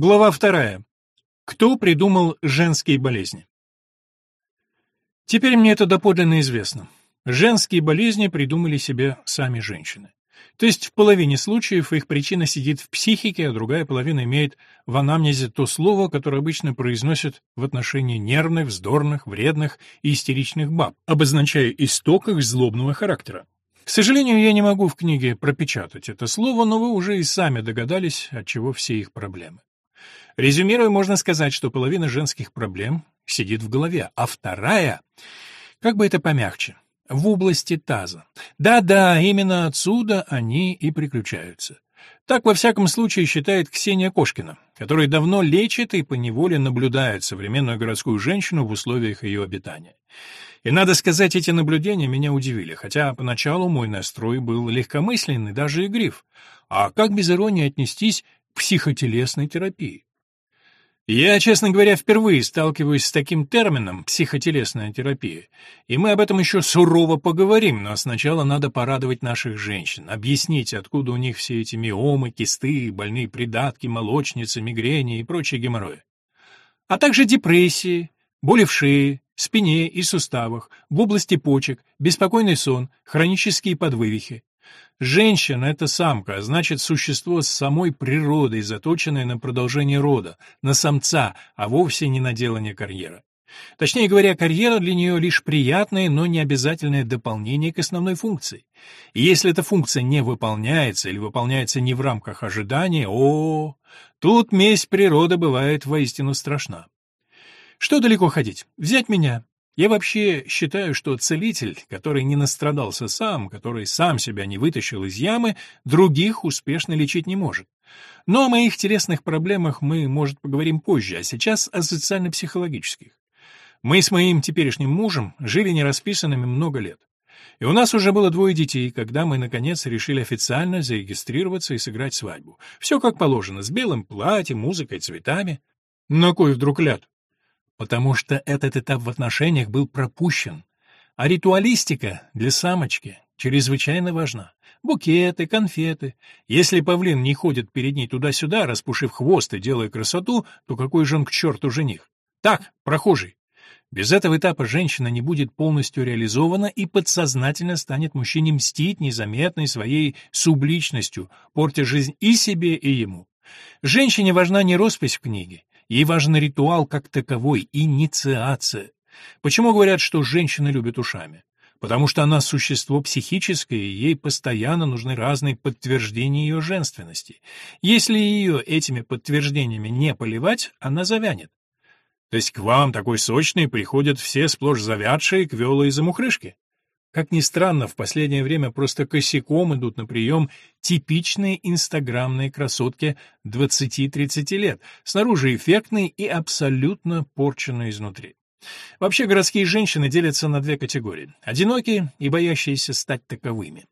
Глава вторая. Кто придумал женские болезни? Теперь мне это доподлинно известно. Женские болезни придумали себе сами женщины. То есть в половине случаев их причина сидит в психике, а другая половина имеет в анамнезе то слово, которое обычно произносят в отношении нервных, вздорных, вредных и истеричных баб, обозначая исток их злобного характера. К сожалению, я не могу в книге пропечатать это слово, но вы уже и сами догадались, от чего все их проблемы. Резюмируя, можно сказать, что половина женских проблем сидит в голове, а вторая, как бы это помягче, в области таза. Да-да, именно отсюда они и приключаются. Так, во всяком случае, считает Ксения Кошкина, которая давно лечит и поневоле наблюдает современную городскую женщину в условиях ее обитания. И, надо сказать, эти наблюдения меня удивили, хотя поначалу мой настрой был легкомысленный, даже игрив. А как без иронии отнестись к психотелесной терапии? Я, честно говоря, впервые сталкиваюсь с таким термином «психотелесная терапия», и мы об этом еще сурово поговорим, но сначала надо порадовать наших женщин, объяснить, откуда у них все эти миомы, кисты, больные придатки, молочницы, мигрени и прочие геморрои. А также депрессии, боли в шее, спине и суставах, в области почек, беспокойный сон, хронические подвывихи. Женщина — это самка, а значит, существо с самой природой, заточенное на продолжение рода, на самца, а вовсе не на делание карьеры. Точнее говоря, карьера для нее лишь приятное, но не обязательное дополнение к основной функции. И если эта функция не выполняется или выполняется не в рамках ожидания, о, -о тут месть природы бывает воистину страшна. Что далеко ходить? Взять меня. Я вообще считаю, что целитель, который не настрадался сам, который сам себя не вытащил из ямы, других успешно лечить не может. Но о моих телесных проблемах мы, может, поговорим позже, а сейчас о социально-психологических. Мы с моим теперешним мужем жили нерасписанными много лет. И у нас уже было двое детей, когда мы, наконец, решили официально зарегистрироваться и сыграть свадьбу. Все как положено, с белым платьем, музыкой, цветами. На кой вдруг ляд? Потому что этот этап в отношениях был пропущен. А ритуалистика для самочки чрезвычайно важна. Букеты, конфеты. Если павлин не ходит перед ней туда-сюда, распушив хвост и делая красоту, то какой же он к черту жених? Так, прохожий. Без этого этапа женщина не будет полностью реализована и подсознательно станет мужчине мстить незаметной своей субличностью, портя жизнь и себе, и ему. Женщине важна не роспись в книге, Ей важен ритуал как таковой, инициация. Почему говорят, что женщина любит ушами? Потому что она существо психическое, и ей постоянно нужны разные подтверждения ее женственности. Если ее этими подтверждениями не поливать, она завянет. То есть к вам, такой сочный, приходят все сплошь завядшие квелы и замухрышки? Как ни странно, в последнее время просто косяком идут на прием типичные инстаграмные красотки 20-30 лет, снаружи эффектные и абсолютно порченные изнутри. Вообще городские женщины делятся на две категории – одинокие и боящиеся стать таковыми.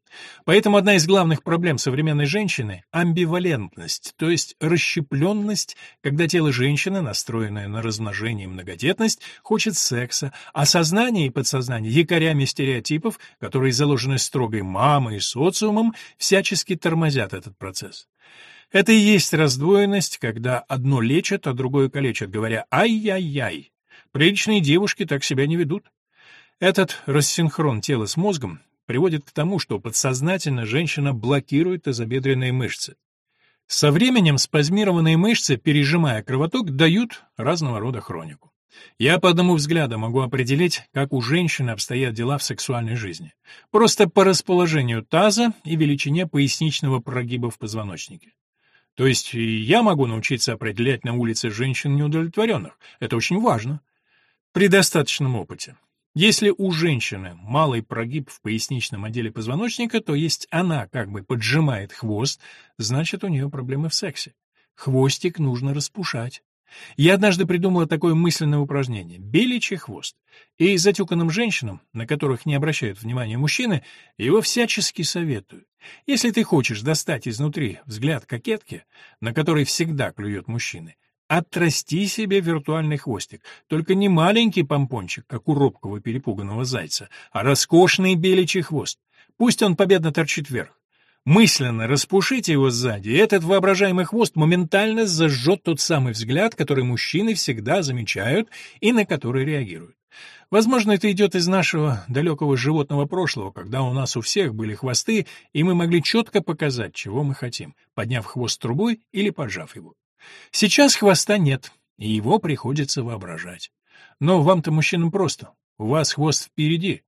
Поэтому одна из главных проблем современной женщины – амбивалентность, то есть расщепленность, когда тело женщины, настроенное на размножение и многодетность, хочет секса, а сознание и подсознание якорями стереотипов, которые заложены строгой мамой и социумом, всячески тормозят этот процесс. Это и есть раздвоенность, когда одно лечат, а другое калечат, говоря «ай-яй-яй». Приличные девушки так себя не ведут. Этот рассинхрон тела с мозгом приводит к тому, что подсознательно женщина блокирует тазобедренные мышцы. Со временем спазмированные мышцы, пережимая кровоток, дают разного рода хронику. Я по одному взгляду могу определить, как у женщины обстоят дела в сексуальной жизни. Просто по расположению таза и величине поясничного прогиба в позвоночнике. То есть я могу научиться определять на улице женщин неудовлетворенных. Это очень важно при достаточном опыте. Если у женщины малый прогиб в поясничном отделе позвоночника, то есть она как бы поджимает хвост, значит, у нее проблемы в сексе. Хвостик нужно распушать. Я однажды придумала такое мысленное упражнение — беличий хвост. И затюканным женщинам, на которых не обращают внимания мужчины, его всячески советую. Если ты хочешь достать изнутри взгляд кокетки, на который всегда клюет мужчины, Отрасти себе виртуальный хвостик, только не маленький помпончик, как у робкого перепуганного зайца, а роскошный беличий хвост. Пусть он победно торчит вверх. Мысленно распушите его сзади, и этот воображаемый хвост моментально зажжет тот самый взгляд, который мужчины всегда замечают и на который реагируют. Возможно, это идет из нашего далекого животного прошлого, когда у нас у всех были хвосты, и мы могли четко показать, чего мы хотим, подняв хвост трубой или поджав его. Сейчас хвоста нет, и его приходится воображать. Но вам-то, мужчинам, просто. У вас хвост впереди,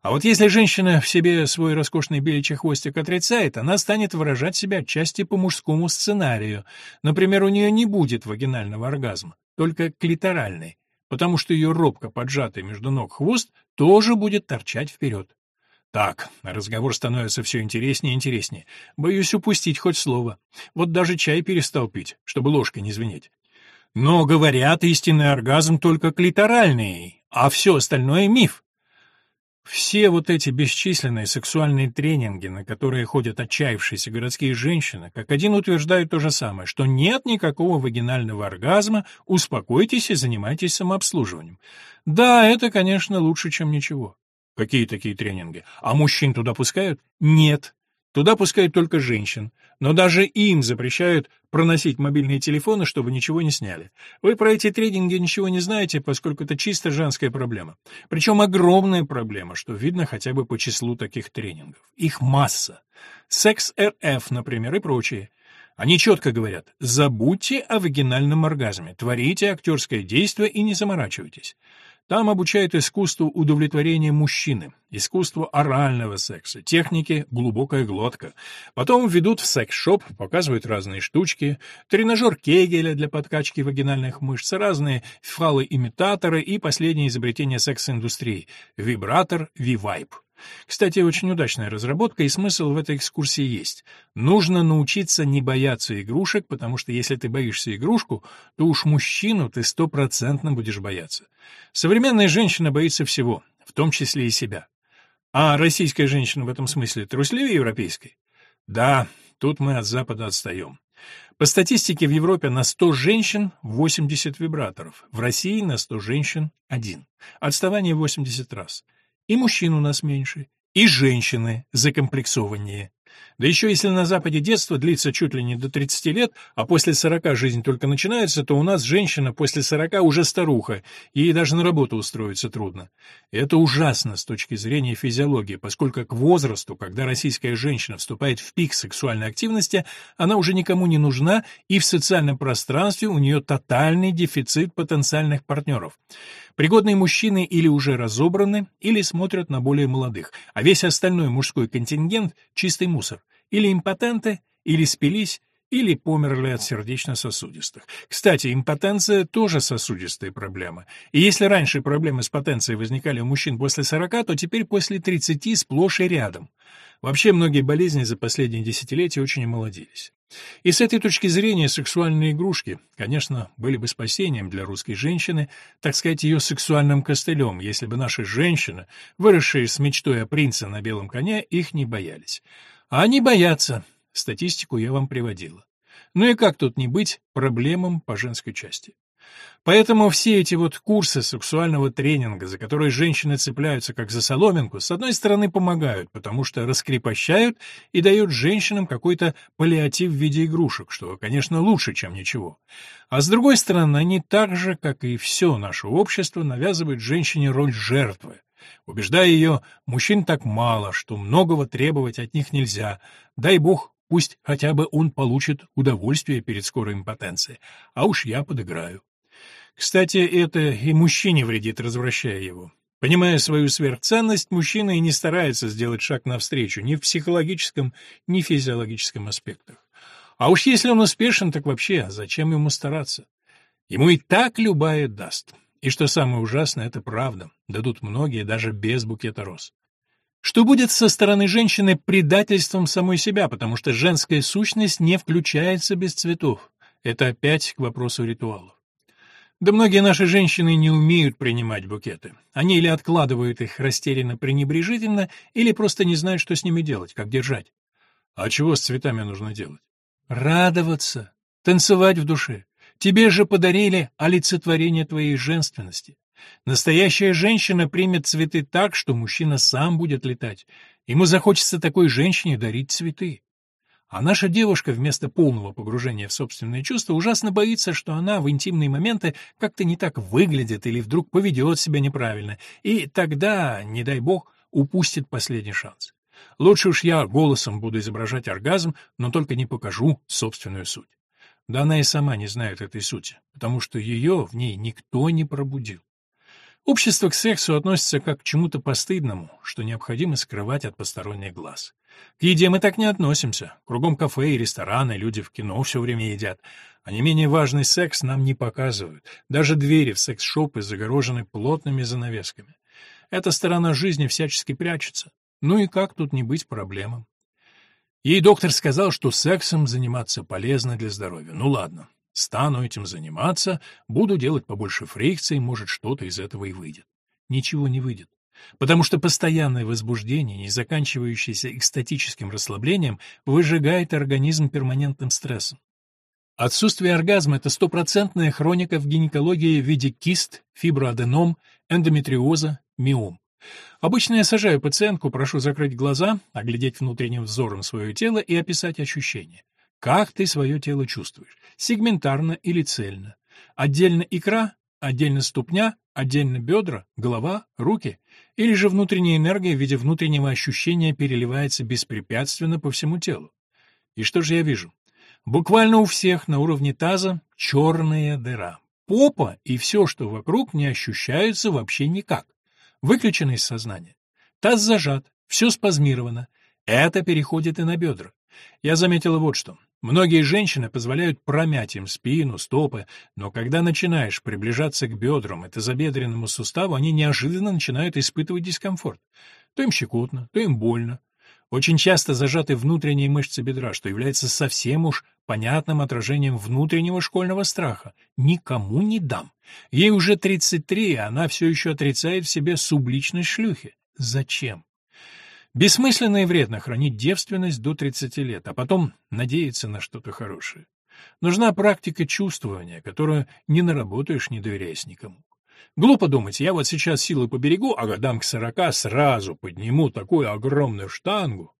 а вот если женщина в себе свой роскошный беличий хвостик отрицает, она станет выражать себя отчасти по мужскому сценарию. Например, у нее не будет вагинального оргазма, только клиторальный, потому что ее робко поджатый между ног хвост тоже будет торчать вперед. Так, разговор становится все интереснее и интереснее. Боюсь упустить хоть слово. Вот даже чай перестал пить, чтобы ложкой не звенеть. Но, говорят, истинный оргазм только клиторальный, а все остальное — миф. Все вот эти бесчисленные сексуальные тренинги, на которые ходят отчаявшиеся городские женщины, как один утверждают то же самое, что нет никакого вагинального оргазма, успокойтесь и занимайтесь самообслуживанием. Да, это, конечно, лучше, чем ничего. Какие такие тренинги? А мужчин туда пускают? Нет. Туда пускают только женщин, но даже им запрещают проносить мобильные телефоны, чтобы ничего не сняли. Вы про эти трейдинги ничего не знаете, поскольку это чисто женская проблема. Причем огромная проблема, что видно хотя бы по числу таких тренингов. Их масса. Секс РФ, например, и прочие. Они четко говорят, забудьте о вагинальном оргазме, творите актерское действие и не заморачивайтесь. Там обучают искусству удовлетворения мужчины, искусству орального секса, технике глубокая глотка. Потом ведут в секс-шоп, показывают разные штучки, тренажер Кегеля для подкачки вагинальных мышц, разные фалы-имитаторы и последнее изобретение секс-индустрии — вибратор V-Vibe. Кстати, очень удачная разработка, и смысл в этой экскурсии есть. Нужно научиться не бояться игрушек, потому что если ты боишься игрушку, то уж мужчину ты стопроцентно будешь бояться. Современная женщина боится всего, в том числе и себя. А российская женщина в этом смысле трусливее европейской? Да, тут мы от Запада отстаем. По статистике в Европе на 100 женщин 80 вибраторов, в России на 100 женщин — один. Отставание 80 раз. И мужчин у нас меньше, и женщины закомплексованнее. Да еще если на Западе детство длится чуть ли не до 30 лет, а после 40 жизнь только начинается, то у нас женщина после 40 уже старуха, ей даже на работу устроиться трудно. Это ужасно с точки зрения физиологии, поскольку к возрасту, когда российская женщина вступает в пик сексуальной активности, она уже никому не нужна, и в социальном пространстве у нее тотальный дефицит потенциальных партнеров. Пригодные мужчины или уже разобраны, или смотрят на более молодых, а весь остальной мужской контингент — чистый мусор. Или импотенты, или спились, или померли от сердечно-сосудистых. Кстати, импотенция тоже сосудистая проблема. И если раньше проблемы с потенцией возникали у мужчин после 40, то теперь после 30 сплошь и рядом. Вообще многие болезни за последние десятилетия очень омолодились. И с этой точки зрения сексуальные игрушки, конечно, были бы спасением для русской женщины, так сказать, ее сексуальным костылем, если бы наши женщины, выросшие с мечтой о принце на белом коне, их не боялись. А они боятся. Статистику я вам приводила. Ну и как тут не быть проблемам по женской части? Поэтому все эти вот курсы сексуального тренинга, за которые женщины цепляются как за соломинку, с одной стороны помогают, потому что раскрепощают и дают женщинам какой-то паллиатив в виде игрушек, что, конечно, лучше, чем ничего. А с другой стороны, они так же, как и все наше общество, навязывают женщине роль жертвы, убеждая ее, мужчин так мало, что многого требовать от них нельзя, дай бог Пусть хотя бы он получит удовольствие перед скорой импотенцией, а уж я подыграю. Кстати, это и мужчине вредит, развращая его. Понимая свою сверхценность, мужчина и не старается сделать шаг навстречу ни в психологическом, ни в физиологическом аспектах. А уж если он успешен, так вообще, зачем ему стараться? Ему и так любая даст. И что самое ужасное, это правда. Дадут многие, даже без букета роз. Что будет со стороны женщины предательством самой себя, потому что женская сущность не включается без цветов? Это опять к вопросу ритуалов. Да многие наши женщины не умеют принимать букеты. Они или откладывают их растерянно-пренебрежительно, или просто не знают, что с ними делать, как держать. А чего с цветами нужно делать? Радоваться, танцевать в душе. Тебе же подарили олицетворение твоей женственности. Настоящая женщина примет цветы так, что мужчина сам будет летать. Ему захочется такой женщине дарить цветы. А наша девушка вместо полного погружения в собственные чувства ужасно боится, что она в интимные моменты как-то не так выглядит или вдруг поведет себя неправильно, и тогда, не дай бог, упустит последний шанс. Лучше уж я голосом буду изображать оргазм, но только не покажу собственную суть. Да она и сама не знает этой сути, потому что ее в ней никто не пробудил. Общество к сексу относится как к чему-то постыдному, что необходимо скрывать от посторонних глаз. К еде мы так не относимся. Кругом кафе и рестораны, люди в кино все время едят. А не менее важный секс нам не показывают. Даже двери в секс-шопы загорожены плотными занавесками. Эта сторона жизни всячески прячется. Ну и как тут не быть проблемам? Ей доктор сказал, что сексом заниматься полезно для здоровья. Ну ладно, стану этим заниматься, буду делать побольше фрикций, может, что-то из этого и выйдет. Ничего не выйдет. Потому что постоянное возбуждение, не заканчивающееся экстатическим расслаблением, выжигает организм перманентным стрессом. Отсутствие оргазма – это стопроцентная хроника в гинекологии в виде кист, фиброаденом, эндометриоза, миом. Обычно я сажаю пациентку, прошу закрыть глаза, оглядеть внутренним взором свое тело и описать ощущения. Как ты свое тело чувствуешь? Сегментарно или цельно? Отдельно икра, отдельно ступня, отдельно бедра, голова, руки? Или же внутренняя энергия в виде внутреннего ощущения переливается беспрепятственно по всему телу? И что же я вижу? Буквально у всех на уровне таза черная дыра. Попа и все, что вокруг, не ощущаются вообще никак выключены из сознания. Таз зажат, все спазмировано. Это переходит и на бедра. Я заметила вот что. Многие женщины позволяют промять им спину, стопы, но когда начинаешь приближаться к бедрам и тазобедренному суставу, они неожиданно начинают испытывать дискомфорт. То им щекотно, то им больно. Очень часто зажаты внутренние мышцы бедра, что является совсем уж понятным отражением внутреннего школьного страха. Никому не дам. Ей уже 33, а она все еще отрицает в себе субличность шлюхи. Зачем? Бессмысленно и вредно хранить девственность до 30 лет, а потом надеяться на что-то хорошее. Нужна практика чувствования, которую не наработаешь, не доверяясь никому. Глупо думать, я вот сейчас силы поберегу, а годам к сорока сразу подниму такую огромную штангу.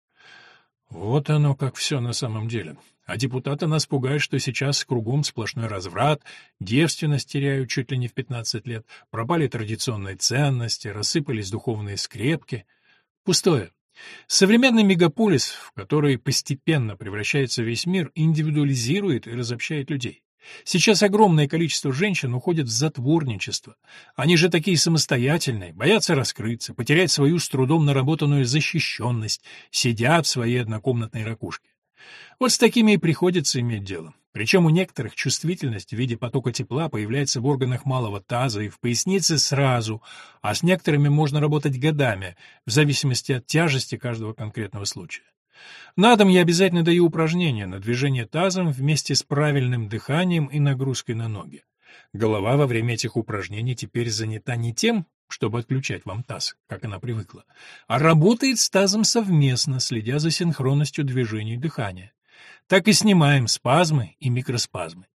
Вот оно как все на самом деле. А депутаты нас пугают, что сейчас кругом сплошной разврат, девственность теряют чуть ли не в 15 лет, пропали традиционные ценности, рассыпались духовные скрепки. Пустое. Современный мегаполис, в который постепенно превращается весь мир, индивидуализирует и разобщает людей. Сейчас огромное количество женщин уходит в затворничество. Они же такие самостоятельные, боятся раскрыться, потерять свою с трудом наработанную защищенность, сидят в своей однокомнатной ракушке. Вот с такими и приходится иметь дело. Причем у некоторых чувствительность в виде потока тепла появляется в органах малого таза и в пояснице сразу, а с некоторыми можно работать годами, в зависимости от тяжести каждого конкретного случая. На дом я обязательно даю упражнения на движение тазом вместе с правильным дыханием и нагрузкой на ноги. Голова во время этих упражнений теперь занята не тем, чтобы отключать вам таз, как она привыкла, а работает с тазом совместно, следя за синхронностью движений и дыхания. Так и снимаем спазмы и микроспазмы.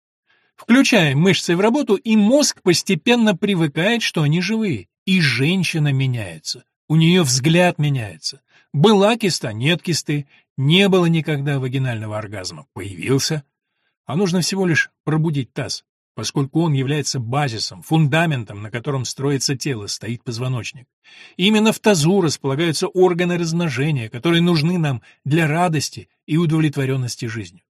Включаем мышцы в работу, и мозг постепенно привыкает, что они живые, и женщина меняется. У нее взгляд меняется. Была киста, нет кисты, не было никогда вагинального оргазма, появился. А нужно всего лишь пробудить таз, поскольку он является базисом, фундаментом, на котором строится тело, стоит позвоночник. именно в тазу располагаются органы размножения, которые нужны нам для радости и удовлетворенности жизнью.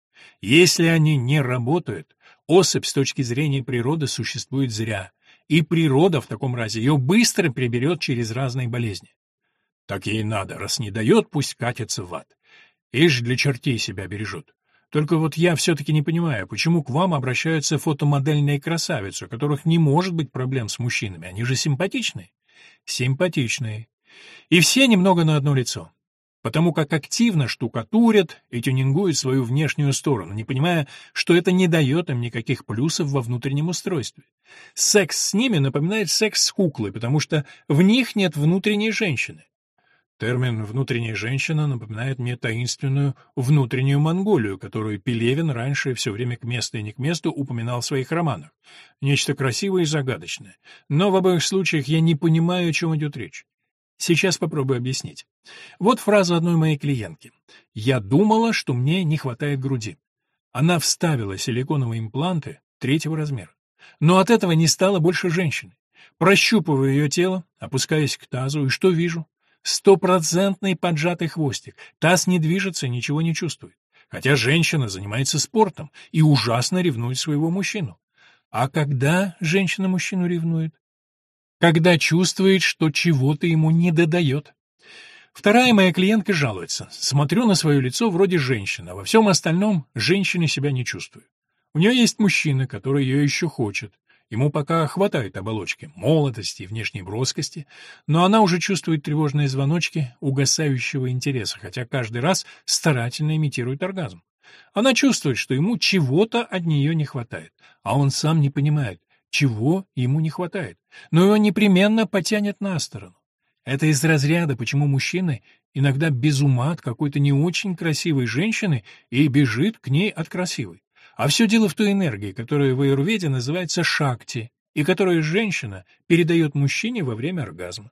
Если они не работают, особь с точки зрения природы существует зря, и природа в таком разе ее быстро приберет через разные болезни. Так ей надо, раз не дает, пусть катится в ад. Ишь для чертей себя бережет. Только вот я все-таки не понимаю, почему к вам обращаются фотомодельные красавицы, у которых не может быть проблем с мужчинами, они же симпатичные. Симпатичные. И все немного на одно лицо. Потому как активно штукатурят и тюнингуют свою внешнюю сторону, не понимая, что это не дает им никаких плюсов во внутреннем устройстве. Секс с ними напоминает секс с куклой, потому что в них нет внутренней женщины. Термин «внутренняя женщина» напоминает мне таинственную «внутреннюю Монголию», которую Пелевин раньше все время к месту и не к месту упоминал в своих романах. Нечто красивое и загадочное. Но в обоих случаях я не понимаю, о чем идет речь. Сейчас попробую объяснить. Вот фраза одной моей клиентки. «Я думала, что мне не хватает груди». Она вставила силиконовые импланты третьего размера. Но от этого не стало больше женщины. Прощупываю ее тело, опускаясь к тазу, и что вижу? Стопроцентный поджатый хвостик. Таз не движется, ничего не чувствует. Хотя женщина занимается спортом и ужасно ревнует своего мужчину. А когда женщина мужчину ревнует? Когда чувствует, что чего-то ему не додает. Вторая моя клиентка жалуется. Смотрю на свое лицо вроде женщины, а во всем остальном женщины себя не чувствую. У нее есть мужчина, который ее еще хочет. Ему пока хватает оболочки, молодости и внешней броскости, но она уже чувствует тревожные звоночки угасающего интереса, хотя каждый раз старательно имитирует оргазм. Она чувствует, что ему чего-то от нее не хватает, а он сам не понимает, чего ему не хватает, но его непременно потянет на сторону. Это из разряда, почему мужчины иногда без ума от какой-то не очень красивой женщины и бежит к ней от красивой. А все дело в той энергии, которая в аюрведе называется шакти, и которую женщина передает мужчине во время оргазма.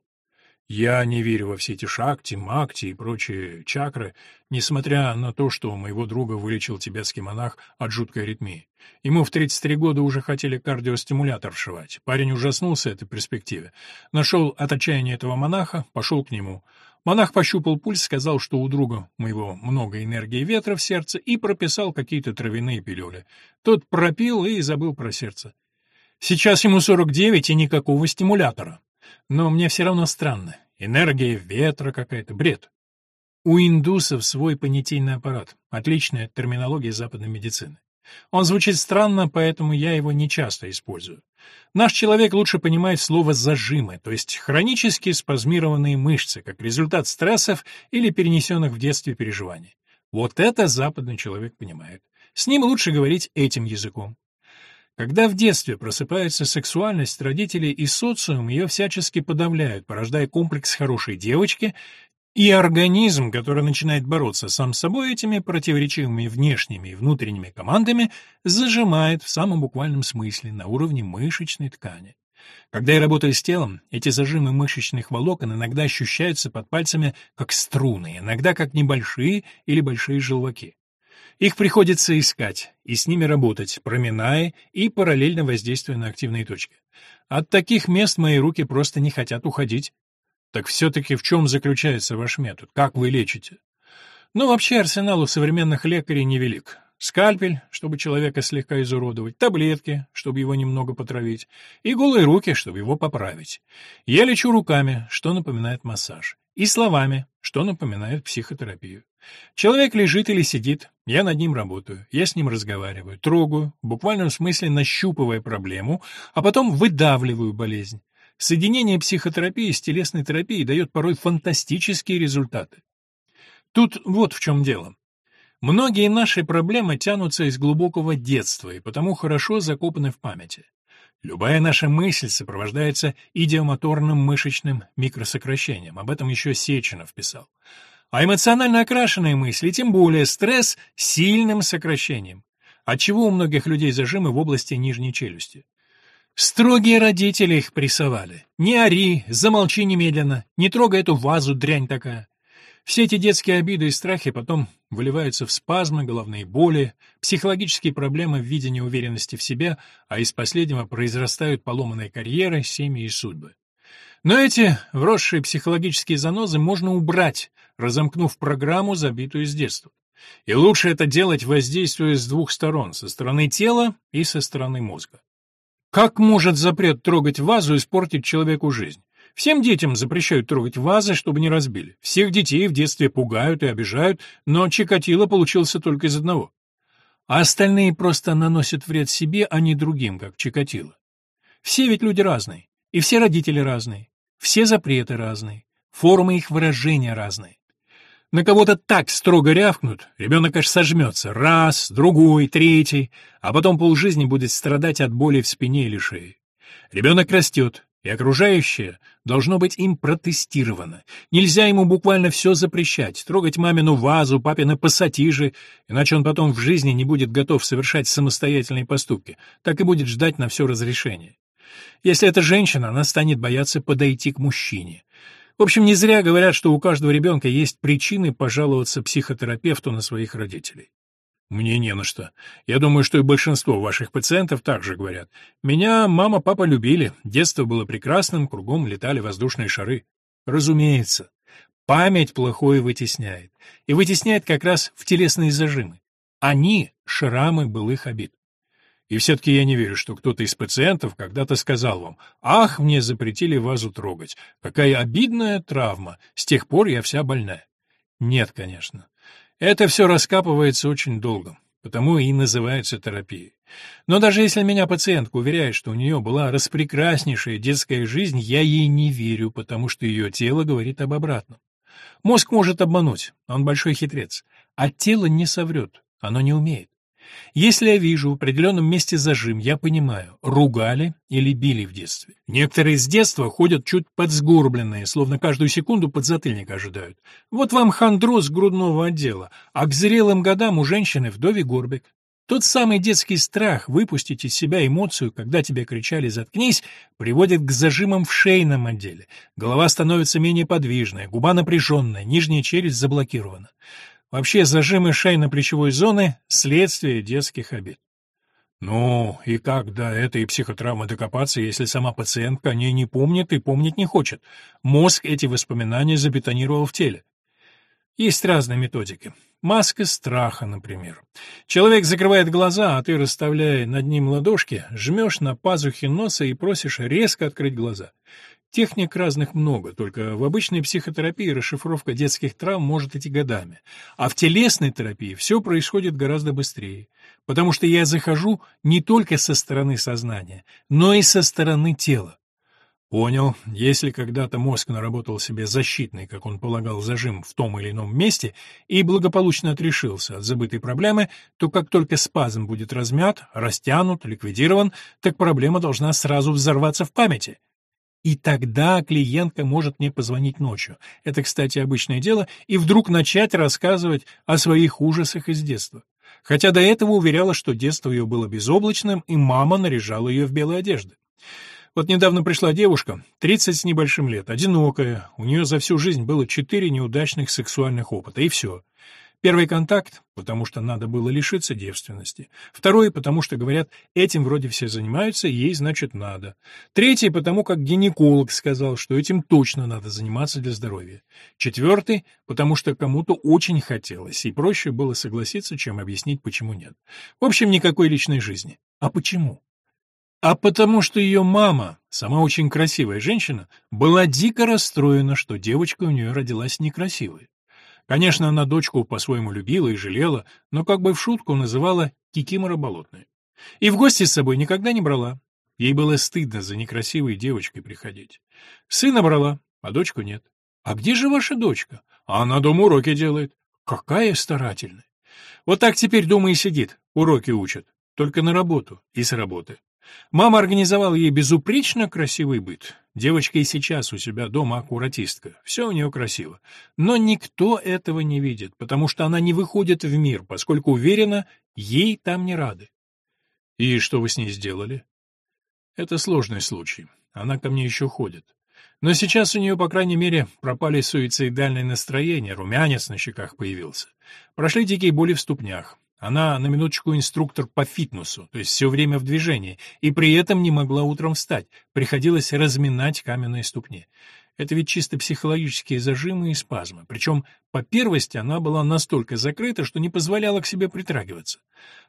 Я не верю во все эти шакти, макти и прочие чакры, несмотря на то, что моего друга вылечил тибетский монах от жуткой аритмии. Ему в 33 года уже хотели кардиостимулятор вшивать. Парень ужаснулся этой перспективе. Нашел от отчаяния этого монаха, пошел к нему. Монах пощупал пульс, сказал, что у друга моего много энергии ветра в сердце, и прописал какие-то травяные пилюли. Тот пропил и забыл про сердце. Сейчас ему 49 и никакого стимулятора. Но мне все равно странно. Энергия ветра какая-то, бред. У индусов свой понятийный аппарат, отличная терминология западной медицины. Он звучит странно, поэтому я его не часто использую. Наш человек лучше понимает слово «зажимы», то есть хронически спазмированные мышцы, как результат стрессов или перенесенных в детстве переживаний. Вот это западный человек понимает. С ним лучше говорить этим языком. Когда в детстве просыпается сексуальность, родители и социум ее всячески подавляют, порождая комплекс хорошей девочки и организм, который начинает бороться сам с собой этими противоречивыми внешними и внутренними командами, зажимает в самом буквальном смысле на уровне мышечной ткани. Когда я работаю с телом, эти зажимы мышечных волокон иногда ощущаются под пальцами как струны, иногда как небольшие или большие желваки. Их приходится искать и с ними работать, проминая и параллельно воздействуя на активные точки. От таких мест мои руки просто не хотят уходить, так все-таки в чем заключается ваш метод? Как вы лечите? Ну, вообще арсенал у современных лекарей невелик. Скальпель, чтобы человека слегка изуродовать, таблетки, чтобы его немного потравить, и голые руки, чтобы его поправить. Я лечу руками, что напоминает массаж, и словами, что напоминает психотерапию. Человек лежит или сидит, я над ним работаю, я с ним разговариваю, трогаю, в буквальном смысле нащупывая проблему, а потом выдавливаю болезнь. Соединение психотерапии с телесной терапией дает порой фантастические результаты. Тут вот в чем дело. Многие наши проблемы тянутся из глубокого детства и потому хорошо закопаны в памяти. Любая наша мысль сопровождается идиомоторным мышечным микросокращением, об этом еще Сеченов писал. А эмоционально окрашенные мысли, тем более стресс, сильным сокращением. Отчего у многих людей зажимы в области нижней челюсти? Строгие родители их прессовали. Не ори, замолчи немедленно, не трогай эту вазу, дрянь такая. Все эти детские обиды и страхи потом выливаются в спазмы, головные боли, психологические проблемы в виде неуверенности в себе, а из последнего произрастают поломанные карьеры, семьи и судьбы. Но эти вросшие психологические занозы можно убрать, разомкнув программу, забитую с детства. И лучше это делать, воздействуя с двух сторон, со стороны тела и со стороны мозга. Как может запрет трогать вазу испортить человеку жизнь? Всем детям запрещают трогать вазы, чтобы не разбили. Всех детей в детстве пугают и обижают, но Чикатило получился только из одного. А остальные просто наносят вред себе, а не другим, как Чикатило. Все ведь люди разные, и все родители разные, все запреты разные, формы их выражения разные. На кого-то так строго рявкнут, ребенок аж сожмется, раз, другой, третий, а потом полжизни будет страдать от боли в спине или шее. Ребенок растет, и окружающее должно быть им протестировано. Нельзя ему буквально все запрещать, трогать мамину вазу, папины пассатижи, иначе он потом в жизни не будет готов совершать самостоятельные поступки, так и будет ждать на все разрешение. Если это женщина, она станет бояться подойти к мужчине. В общем, не зря говорят, что у каждого ребенка есть причины пожаловаться психотерапевту на своих родителей. Мне не на что. Я думаю, что и большинство ваших пациентов также говорят. Меня мама, папа любили, детство было прекрасным, кругом летали воздушные шары. Разумеется. Память плохое вытесняет. И вытесняет как раз в телесные зажимы. Они — шрамы былых обид. И все-таки я не верю, что кто-то из пациентов когда-то сказал вам, «Ах, мне запретили вазу трогать. Какая обидная травма. С тех пор я вся больная». Нет, конечно. Это все раскапывается очень долго, потому и называется терапией. Но даже если меня пациентка уверяет, что у нее была распрекраснейшая детская жизнь, я ей не верю, потому что ее тело говорит об обратном. Мозг может обмануть, он большой хитрец, а тело не соврет, оно не умеет. Если я вижу в определенном месте зажим, я понимаю, ругали или били в детстве. Некоторые с детства ходят чуть подсгорбленные, словно каждую секунду подзатыльник ожидают. Вот вам хондроз грудного отдела, а к зрелым годам у женщины вдове горбик. Тот самый детский страх выпустить из себя эмоцию, когда тебе кричали «заткнись», приводит к зажимам в шейном отделе. Голова становится менее подвижная, губа напряженная, нижняя челюсть заблокирована. Вообще зажимы шейно-плечевой зоны — следствие детских обид. Ну, и как до этой психотравмы докопаться, если сама пациентка о ней не помнит и помнить не хочет? Мозг эти воспоминания забетонировал в теле. Есть разные методики. Маска страха, например. Человек закрывает глаза, а ты, расставляя над ним ладошки, жмешь на пазухи носа и просишь резко открыть глаза. Техник разных много, только в обычной психотерапии расшифровка детских травм может идти годами, а в телесной терапии все происходит гораздо быстрее, потому что я захожу не только со стороны сознания, но и со стороны тела. Понял, если когда-то мозг наработал себе защитный, как он полагал, зажим в том или ином месте и благополучно отрешился от забытой проблемы, то как только спазм будет размят, растянут, ликвидирован, так проблема должна сразу взорваться в памяти. И тогда клиентка может мне позвонить ночью. Это, кстати, обычное дело, и вдруг начать рассказывать о своих ужасах из детства. Хотя до этого уверяла, что детство ее было безоблачным, и мама наряжала ее в белые одежды. Вот недавно пришла девушка, 30 с небольшим лет, одинокая, у нее за всю жизнь было четыре неудачных сексуальных опыта, и все. Первый контакт, потому что надо было лишиться девственности. Второй, потому что, говорят, этим вроде все занимаются, ей, значит, надо. Третий, потому как гинеколог сказал, что этим точно надо заниматься для здоровья. Четвертый, потому что кому-то очень хотелось, и проще было согласиться, чем объяснить, почему нет. В общем, никакой личной жизни. А почему? А потому что ее мама, сама очень красивая женщина, была дико расстроена, что девочка у нее родилась некрасивой. Конечно, она дочку по-своему любила и жалела, но как бы в шутку называла Кикимора Болотной. И в гости с собой никогда не брала. Ей было стыдно за некрасивой девочкой приходить. Сына брала, а дочку нет. «А где же ваша дочка?» «А она дома уроки делает». «Какая старательная!» Вот так теперь дома и сидит, уроки учат. Только на работу и с работы. Мама организовала ей безупречно красивый быт. Девочка и сейчас у себя дома аккуратистка. Все у нее красиво. Но никто этого не видит, потому что она не выходит в мир, поскольку уверена, ей там не рады. И что вы с ней сделали? Это сложный случай. Она ко мне еще ходит. Но сейчас у нее, по крайней мере, пропали суицидальные настроения, румянец на щеках появился. Прошли дикие боли в ступнях. Она, на минуточку, инструктор по фитнесу, то есть все время в движении, и при этом не могла утром встать, приходилось разминать каменные ступни. Это ведь чисто психологические зажимы и спазмы, причем по первости она была настолько закрыта, что не позволяла к себе притрагиваться.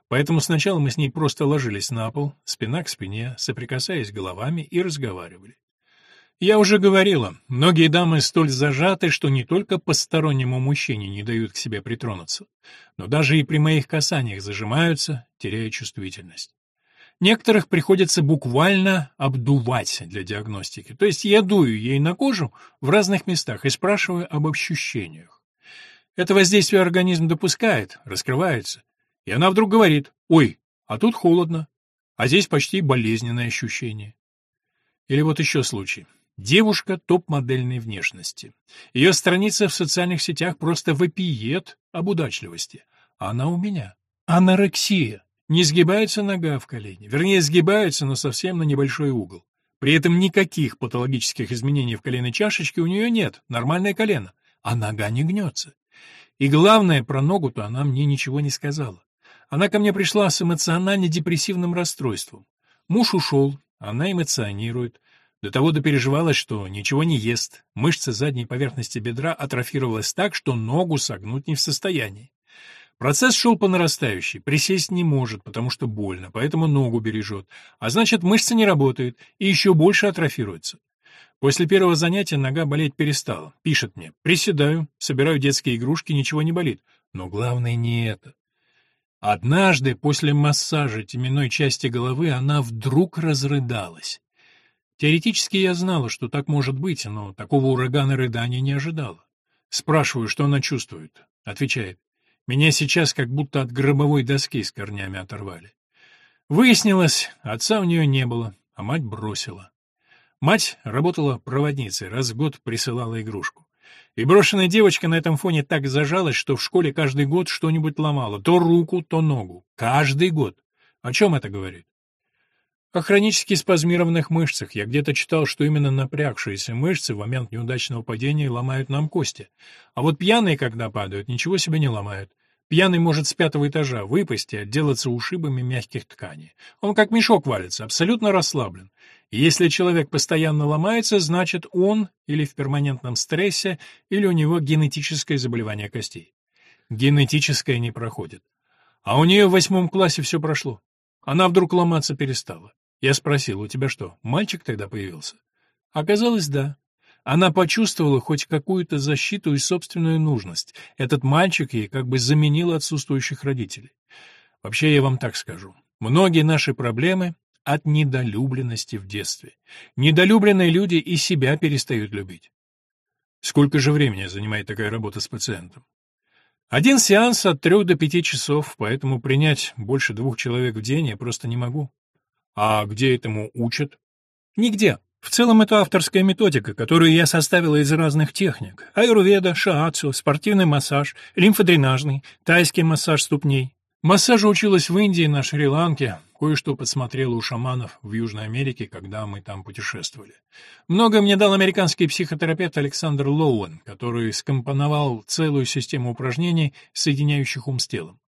Поэтому сначала мы с ней просто ложились на пол, спина к спине, соприкасаясь головами и разговаривали. Я уже говорила, многие дамы столь зажаты, что не только постороннему мужчине не дают к себе притронуться, но даже и при моих касаниях зажимаются, теряя чувствительность. Некоторых приходится буквально обдувать для диагностики, то есть я дую ей на кожу в разных местах и спрашиваю об ощущениях. Это воздействие организм допускает, раскрывается, и она вдруг говорит «Ой, а тут холодно, а здесь почти болезненное ощущение». Или вот еще случай. Девушка топ-модельной внешности. Ее страница в социальных сетях просто вопиет об удачливости. Она у меня. Анорексия. Не сгибается нога в колени. Вернее, сгибается, но совсем на небольшой угол. При этом никаких патологических изменений в коленной чашечке у нее нет, нормальное колено, а нога не гнется. И главное, про ногу-то она мне ничего не сказала. Она ко мне пришла с эмоционально-депрессивным расстройством. Муж ушел, она эмоционирует. До того допереживалась, что ничего не ест. Мышца задней поверхности бедра атрофировалась так, что ногу согнуть не в состоянии. Процесс шел по нарастающей. Присесть не может, потому что больно, поэтому ногу бережет. А значит, мышца не работает и еще больше атрофируется. После первого занятия нога болеть перестала. Пишет мне. Приседаю, собираю детские игрушки, ничего не болит. Но главное не это. Однажды после массажа теменной части головы она вдруг разрыдалась. Теоретически я знала, что так может быть, но такого урагана рыдания не ожидала. Спрашиваю, что она чувствует. Отвечает. Меня сейчас как будто от гробовой доски с корнями оторвали. Выяснилось, отца у нее не было, а мать бросила. Мать работала проводницей, раз в год присылала игрушку. И брошенная девочка на этом фоне так зажалась, что в школе каждый год что-нибудь ломала, то руку, то ногу. Каждый год. О чем это говорит? О хронически спазмированных мышцах. Я где-то читал, что именно напрягшиеся мышцы в момент неудачного падения ломают нам кости. А вот пьяные, когда падают, ничего себе не ломают. Пьяный может с пятого этажа выпасть и отделаться ушибами мягких тканей. Он как мешок валится, абсолютно расслаблен. И если человек постоянно ломается, значит он или в перманентном стрессе, или у него генетическое заболевание костей. Генетическое не проходит. А у нее в восьмом классе все прошло. Она вдруг ломаться перестала. Я спросил, у тебя что, мальчик тогда появился? Оказалось, да. Она почувствовала хоть какую-то защиту и собственную нужность. Этот мальчик ей как бы заменил отсутствующих родителей. Вообще, я вам так скажу. Многие наши проблемы от недолюбленности в детстве. Недолюбленные люди и себя перестают любить. Сколько же времени занимает такая работа с пациентом? Один сеанс от трех до пяти часов, поэтому принять больше двух человек в день я просто не могу. А где этому учат? Нигде. В целом это авторская методика, которую я составила из разных техник. Аюрведа, шаацу, спортивный массаж, лимфодренажный, тайский массаж ступней. Массажу училась в Индии, на Шри-Ланке, кое-что подсмотрела у шаманов в Южной Америке, когда мы там путешествовали. Многое мне дал американский психотерапевт Александр Лоуэн, который скомпоновал целую систему упражнений, соединяющих ум с телом.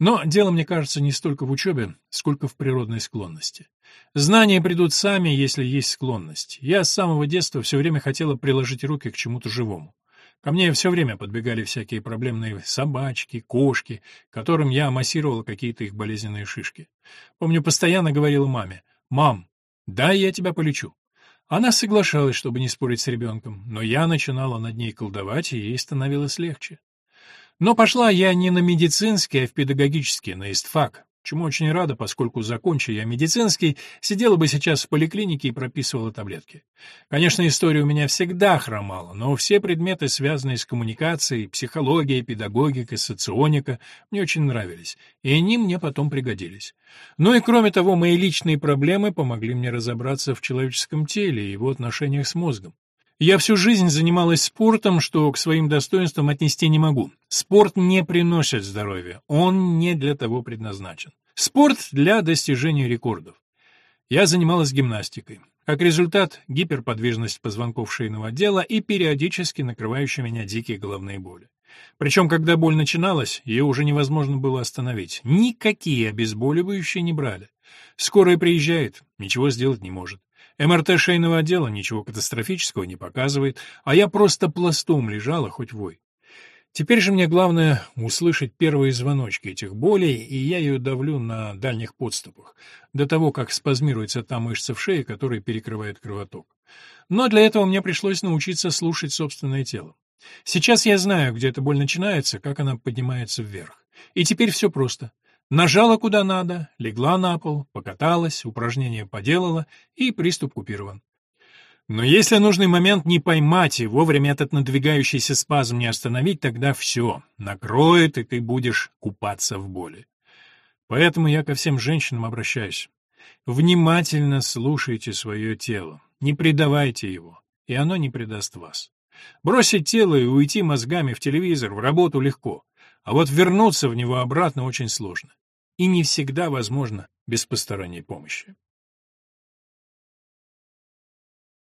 Но дело, мне кажется, не столько в учебе, сколько в природной склонности. Знания придут сами, если есть склонность. Я с самого детства все время хотела приложить руки к чему-то живому. Ко мне все время подбегали всякие проблемные собачки, кошки, которым я массировала какие-то их болезненные шишки. Помню, постоянно говорила маме, «Мам, дай я тебя полечу». Она соглашалась, чтобы не спорить с ребенком, но я начинала над ней колдовать, и ей становилось легче. Но пошла я не на медицинский, а в педагогический, на истфак, чему очень рада, поскольку, закончи я медицинский, сидела бы сейчас в поликлинике и прописывала таблетки. Конечно, история у меня всегда хромала, но все предметы, связанные с коммуникацией, психологией, педагогикой, соционика, мне очень нравились, и они мне потом пригодились. Ну и кроме того, мои личные проблемы помогли мне разобраться в человеческом теле и его отношениях с мозгом. Я всю жизнь занималась спортом, что к своим достоинствам отнести не могу. Спорт не приносит здоровья, он не для того предназначен. Спорт для достижения рекордов. Я занималась гимнастикой. Как результат, гиперподвижность позвонков шейного отдела и периодически накрывающие меня дикие головные боли. Причем, когда боль начиналась, ее уже невозможно было остановить. Никакие обезболивающие не брали. Скорая приезжает, ничего сделать не может. МРТ шейного отдела ничего катастрофического не показывает, а я просто пластом лежала, хоть вой. Теперь же мне главное услышать первые звоночки этих болей, и я ее давлю на дальних подступах, до того, как спазмируется та мышца в шее, которая перекрывает кровоток. Но для этого мне пришлось научиться слушать собственное тело. Сейчас я знаю, где эта боль начинается, как она поднимается вверх. И теперь все просто. Нажала куда надо, легла на пол, покаталась, упражнение поделала, и приступ купирован. Но если нужный момент не поймать и вовремя этот надвигающийся спазм не остановить, тогда все, накроет, и ты будешь купаться в боли. Поэтому я ко всем женщинам обращаюсь. Внимательно слушайте свое тело, не предавайте его, и оно не предаст вас. Бросить тело и уйти мозгами в телевизор, в работу легко, а вот вернуться в него обратно очень сложно и не всегда возможно без посторонней помощи.